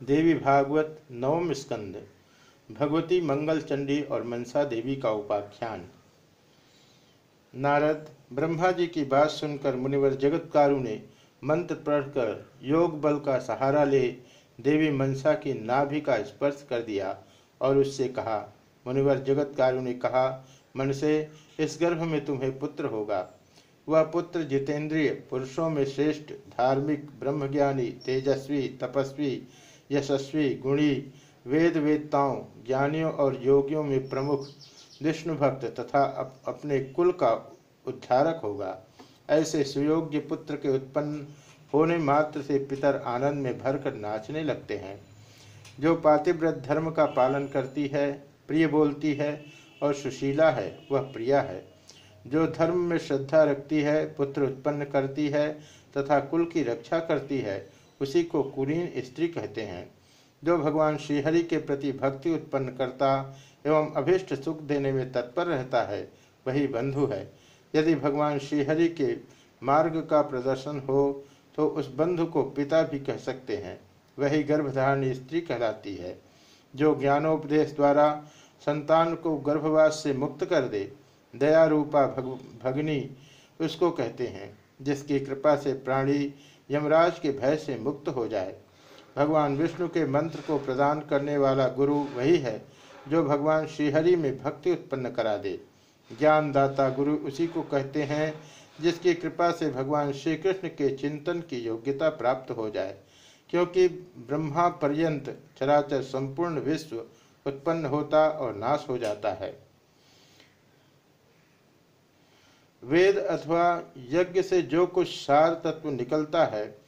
देवी भागवत नवम स्कंद, भगवती मंगल चंडी और मनसा देवी का उपाख्यान। नारद, ब्रह्मा जी की बात सुनकर मुनिवर जगतकारु ने मंत्र पढ़कर योग बल का सहारा ले देवी मनसा की नाभि का स्पर्श कर दिया और उससे कहा, मुनिवर जगतकारु ने कहा मन से इस गर्भ में तुम्हें पुत्र होगा। वह पुत्र जितेंद्रिय पुरुषों में श्रेष्ठ, धार्मिक, ब्रह्मज्ञानी, तेजस्वी, तपस्वी यशस्वी गुणी वेद वेदताओं ज्ञानियों और योगियों में प्रमुख विष्णु भक्त तथा अप, अपने कुल का उद्धारक होगा। ऐसे सुयोग्य पुत्र के उत्पन्न होने मात्र से पितर आनंद में भरकर नाचने लगते हैं। जो पातिव्रत धर्म का पालन करती है प्रिय बोलती है और सुशीला है वह प्रिया है। जो धर्म में श्रद्धा रखती है पुत्र उत्पन्न करती है तथा कुल की रक्षा करती है उसी को कुलीन स्त्री कहते हैं जो भगवान श्रीहरि के प्रति भक्ति उत्पन्न करता एवं अभिष्ट सुख देने में तत्पर रहता है वही बंधु है। यदि भगवान श्रीहरि के मार्ग का प्रदर्शन हो तो उस बंधु को पिता भी कह सकते हैं। वही गर्भधारणी स्त्री कहलाती है जो ज्ञानोपदेश द्वारा संतान को गर्भवास से मुक्त कर दे। दया रूपा भग, भगनी उसको कहते हैं जिसकी कृपा से प्राणी यमराज के भय से मुक्त हो जाए। भगवान विष्णु के मंत्र को प्रदान करने वाला गुरु वही है, जो भगवान श्रीहरि में भक्ति उत्पन्न करा दे। ज्ञानदाता गुरु उसी को कहते हैं, जिसकी कृपा से भगवान श्री कृष्ण के चिंतन की योग्यता प्राप्त हो जाए, क्योंकि ब्रह्मा पर्यंत चराचर संपूर्ण विश्व उत्पन्न होता और नाश हो जाता है। वेद अथवा यज्ञ से जो कुछ सार तत्व निकलता है,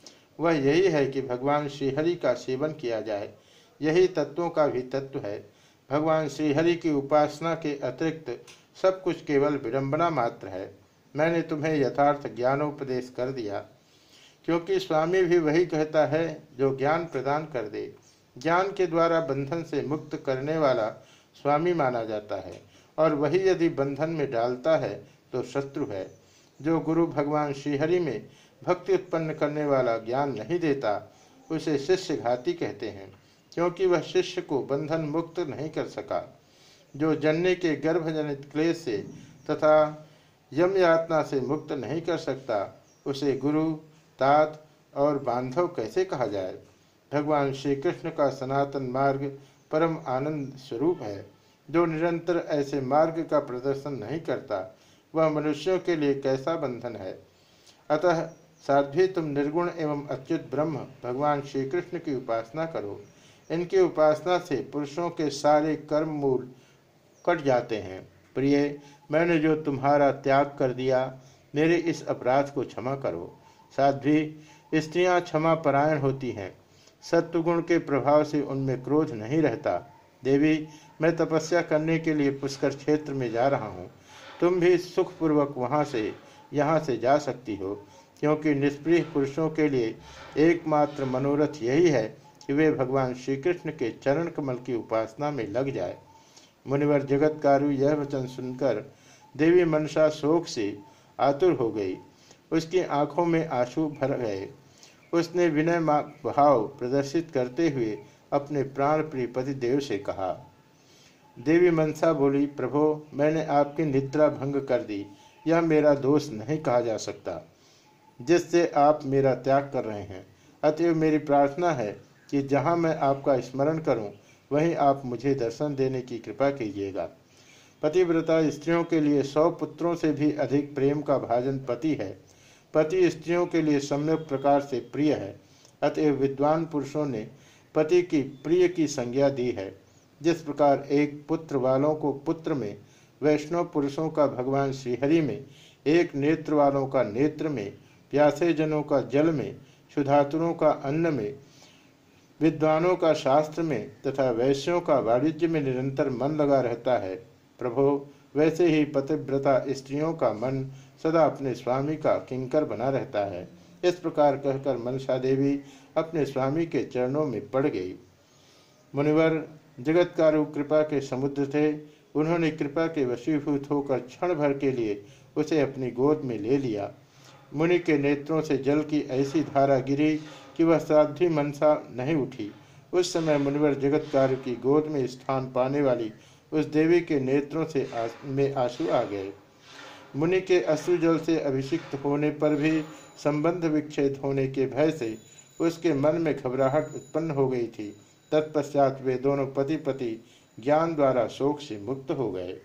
वह यही है कि भगवान श्रीहरि का सेवन किया जाए। यही तत्वों का भी तत्व है। भगवान श्रीहरि की उपासना के अतिरिक्त सब कुछ केवल विडंबना मात्र है। मैंने तुम्हें यथार्थ ज्ञानोपदेश कर दिया। क्योंकि स्वामी भी वही कहता है जो ज्ञान प्रदान कर दे। ज्ञान के द्वारा बंधन से मुक्त करने वाला स्वामी माना जाता है। और वही यदि बंधन में डालता है तो शत्रु है, जो गुरु भगवान श्रीहरि में भक्ति उत्पन्न करने वाला ज्ञान नहीं देता, उसे शिष्य घाती कहते हैं, क्योंकि वह शिष्य को बंधन मुक्त नहीं कर सका। जो जन्ने के गर्भजनित क्लेश से तथा यम यातना से मुक्त नहीं कर सकता, उसे गुरु तात और बांधव कैसे कहा जाए? भगवान श्री कृष्ण का सनातन मार्ग परम आनंद स्वरूप है, जो निरंतर ऐसे मार्ग का प्रदर्शन नहीं करता वह मनुष्यों के लिए कैसा बंधन है? अतः साध्वी तुम निर्गुण एवं अच्युत ब्रह्म भगवान श्री कृष्ण की उपासना करो। इनकी उपासना से पुरुषों के सारे कर्म मूल कट जाते हैं। प्रिय, मैंने जो तुम्हारा त्याग कर दिया, मेरे इस अपराध को क्षमा करो। साध्वी, स्त्रियाँ क्षमा परायण होती हैं। सत्वगुण के प्रभाव से उनमें क्रोध नहीं रहता। देवी, मैं तपस्या करने के लिए पुष्कर क्षेत्र में जा रहा हूँ। तुम भी सुखपूर्वक वहाँ से, यहाँ से जा सकती हो, क्योंकि निष्प्रिय पुरुषों के लिए एकमात्र मनोरथ यही है कि वे भगवान श्री कृष्ण के चरण कमल की उपासना में लग जाए। मुनिवर जगतकारु यह वचन सुनकर देवी मनसा शोक से आतुर हो गई। उसकी आँखों में आँसू भर गए। उसने विनय भाव प्रदर्शित करते हुए अपने प्राण प्रिय पति देव से कहा देवी मनसा बोली, प्रभो, मैंने आपकी निद्रा भंग कर दी। यह मेरा दोष नहीं कहा जा सकता, जिससे आप मेरा त्याग कर रहे हैं। अतएव मेरी प्रार्थना है कि जहाँ मैं आपका स्मरण करूँ, वहीं आप मुझे दर्शन देने की कृपा कीजिएगा। पतिव्रता स्त्रियों के लिए सौ पुत्रों से भी अधिक प्रेम का भाजन पति है। पति स्त्रियों के लिए सम्यक प्रकार से प्रिय है। अतएव विद्वान पुरुषों ने पति की प्रिय की संज्ञा दी है। जिस प्रकार एक पुत्र वालों को पुत्र में, वैष्णव पुरुषों का भगवान श्रीहरि में, एक नेत्र वालों का नेत्र में, प्यासे जनों का जल में, क्षुधातुरों का अन्न में, विद्वानों का शास्त्र में तथा वैश्यों का वाणिज्य में निरंतर मन लगा रहता है, प्रभो, वैसे ही पतिव्रता स्त्रियों का मन सदा अपने स्वामी का किंकर बना रहता है। इस प्रकार कहकर मनसा देवी अपने स्वामी के चरणों में पड़ गई। मुनिवर जगतकारु कृपा के समुद्र थे। उन्होंने कृपा के वशीभूत होकर क्षण भर के लिए उसे अपनी गोद में ले लिया। मुनि के नेत्रों से जल की ऐसी धारा गिरी कि वह साध्वी मनसा नहीं उठी। उस समय मुनिवर जगतकार की गोद में स्थान पाने वाली उस देवी के नेत्रों से आस, में आँसू आ गए। मुनि के अश्रु जल से अभिषिक्त होने पर भी संबंध विच्छेद होने के भय से उसके मन में घबराहट उत्पन्न हो गई थी। तत्पश्चात वे दोनों पति पति ज्ञान द्वारा शोक से मुक्त हो गए।